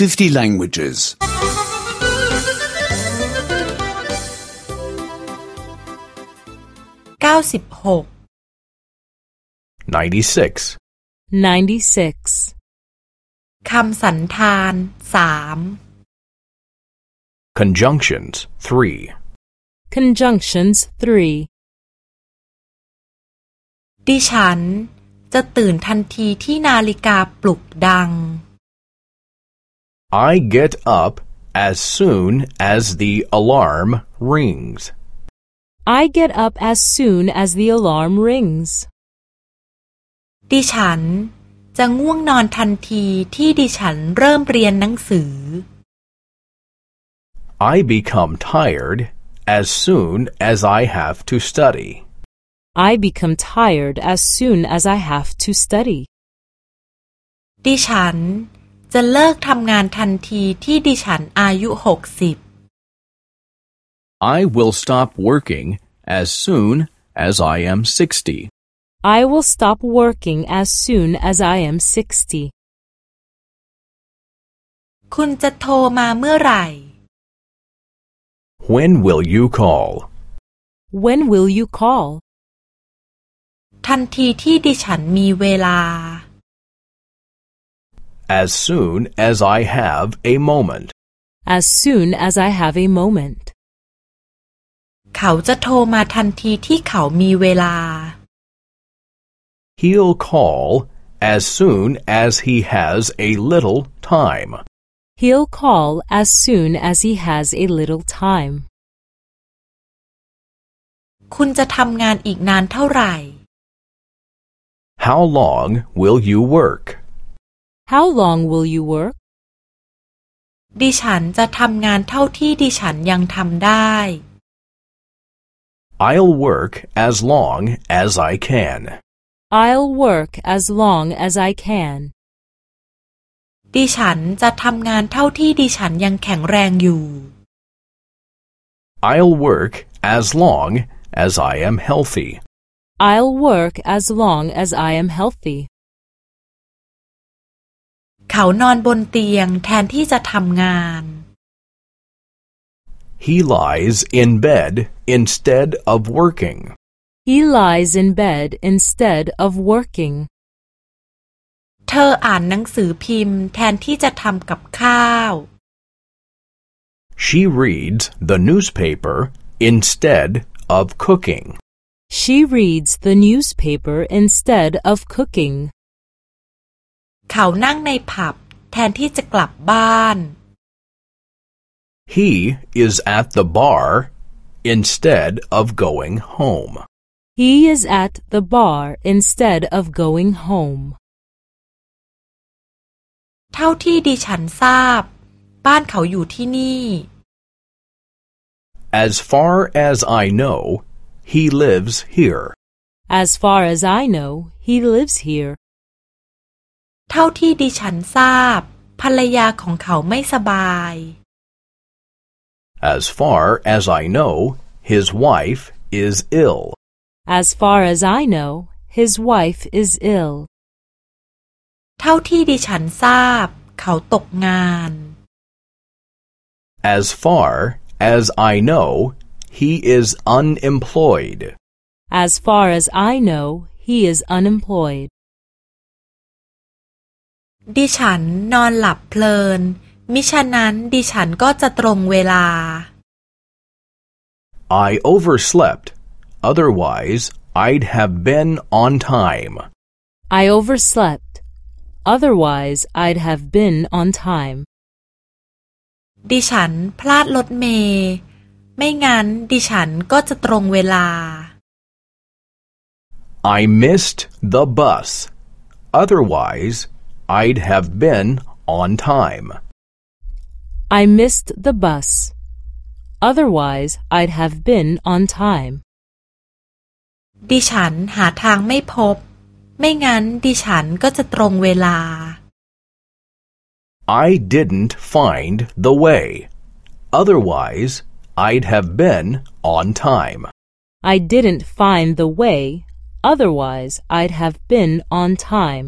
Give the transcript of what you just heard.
50 languages. 96 96. 96. คำสันธานสาม Conjunctions 3. Conjunctions 3. ดิฉันจะตื่นทันทีที่นาฬิกาปลุกดัง I get up as soon as the alarm rings. I get up as soon as the alarm rings. ดิฉันจะง่วงนอนทันทีที่ดิฉันเริ่มเรียนหนังสือ I become tired as soon as I have to study. I become tired as soon as I have to study. ดิฉัน จะเลิกทำงานทันทีที่ดิฉันอายุหกสิบ I will stop working as soon as I am 60. I will stop working as soon as I am 60. คุณจะโทรมาเมื่อไหร่ When will you call? When will you call? ทันทีที่ดิฉันมีเวลา As soon as I have a moment. As soon as I have a moment. เขาจะโทรมาทันทีที่เขามีเวลา He'll call as soon as he has a little time. He'll call as soon as he has a little time. คุณจะทำงานอีกนานเท่าไหร่ How long will you work? How long will you work? ดิฉันจะทำงานเท่าที่ดิฉันยังทำได้ I'll work as long as I can. I'll work as long as I can. ดิฉันจะทำงานเท่าที่ดิฉันยังแข็งแรงอยู่ I'll work as long as I am healthy. I'll work as long as I am healthy. เขานอนบนเตียงแทนที่จะทำงาน He lies in bed instead of working. He lies in bed instead of working. เธออ่านหนังสือพิมพ์แทนที่จะทำกับข้าว She reads the newspaper instead of cooking. She reads the newspaper instead of cooking. เขานั่งในผับแทนที่จะกลับบ้าน He is at the bar instead of going home. He is at the bar instead of going home. เท่าที่ดิฉันทราบ บ้านเขาอยู่ที่นี่ As far as I know, he lives here. As far as I know, he lives here. เท่าที่ดิฉันทราบ ภรรยาของเขาไม่สบาย As far as I know, his wife is ill. As far as I know, his wife is ill. เท่าที่ดิฉันทราบ เขาตกงาน As far as I know, he is unemployed. As far as I know, he is unemployed. ดิฉันนอนหลับเพลิน มิฉะนั้นดิฉันก็จะตรงเวลา I overslept. Otherwise, I'd have been on time. I overslept. Otherwise, I'd have been on time. ดิฉันพลาดรถเมย์ไม่งั้นดิฉันก็จะตรงเวลา I missed the bus. Otherwise, I'd have been on time. I missed the bus. Otherwise, I'd have been on time. ดิฉันหาทางไม่พบ ไม่งั้นดิฉันก็จะตรงเวลา I didn't find the way. Otherwise, I'd have been on time. I didn't find the way. Otherwise, I'd have been on time.